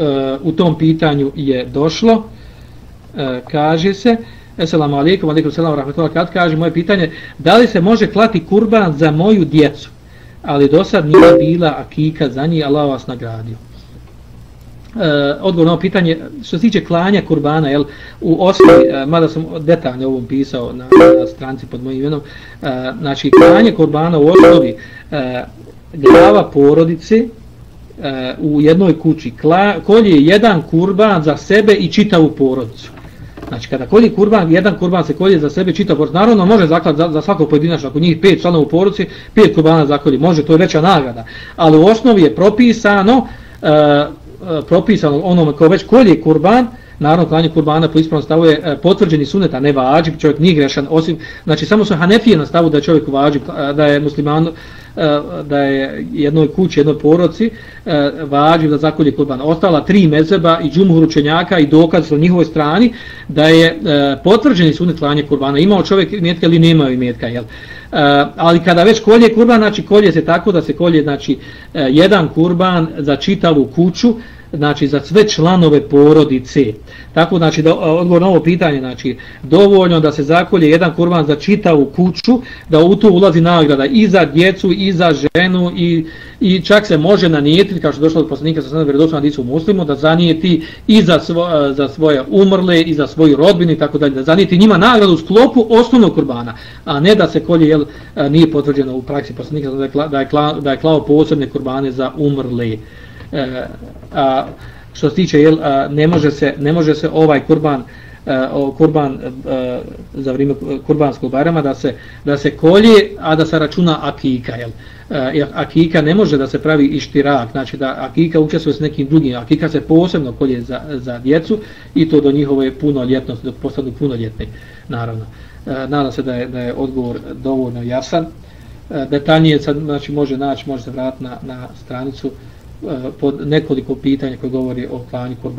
E, u tom pitanju je došlo, e, kaže se, Esselamu alaikum, alaikum selam, rahmatullahi kad kaže, moje pitanje, da li se može klati kurban za moju djecu, ali do sad nije bila akika za njih, Allah vas nagradio. E, odgovor na ovo pitanje, što se tiče klanja kurbana, jel, u osnovi, e, mada sam detaljno ovom pisao na, na stranci pod mojim imenom, e, znači klanje kurbana u osnovi, e, glava porodice e, u jednoj kući, kla, kolje jedan kurban za sebe i čitavu porodicu. Znači kada kolje kurban, jedan kurban se kolje za sebe čitavu porodicu, naravno može zaklad za, za svakog pojedinačno, ako njih pet članova u porodici, pet kurbana zakolje, može, to je veća nagrada. Ali u osnovi je propisano, e, e propisano onome ko već kolje kurban, naravno klanje kurbana po ispravnom stavu je e, potvrđeni sunet, a ne vađib, čovjek nije grešan, osim, znači samo su hanefije na stavu da je čovjek vađib, da je musliman, e, da je jednoj kući, jednoj poroci e, vađib da zakolje kurban. Ostala tri mezeba i džumhur učenjaka i dokaz na njihovoj strani da je potvrđeni sunet klanje kurbana. Imao čovjek imetka ili nemao imetka, jel? Uh, ali kada već kolje kurban, znači kolje se tako da se kolje znači uh, jedan kurban za čitavu kuću, znači za sve članove porodice. Tako znači da odgovor na ovo pitanje, znači dovoljno da se zakolje jedan kurban za čitavu kuću, da u to ulazi nagrada i za djecu i za ženu i i čak se može nanijeti kao što je došlo od poslanika sa sada vjerodostojno hadisu muslimu da zanijeti i za svo, za svoje umrle i za svoju rodbinu i tako dalje da zanijeti njima nagradu u sklopu osnovnog kurbana, a ne da se kolje jel nije potvrđeno u praksi poslanika da je da je, da je klao posebne kurbane za umrle. E, a što se tiče jel a, ne može se ne može se ovaj kurban eh, a, kurban a, za vrijeme kurbanskog barama da se da se kolje a da se računa akika jel. A, akika ne može da se pravi ištirak znači da akika učestvuje s nekim drugim. Akika se posebno kolje za, za djecu i to do njihove punoljetnosti do postanu punoljetne naravno. Nadam se da je da je odgovor dovoljno jasan. Detaljnije sad znači može naći može se vratiti na na stranicu Eh, pod nekoliko pitanja koje govori o klanju kurban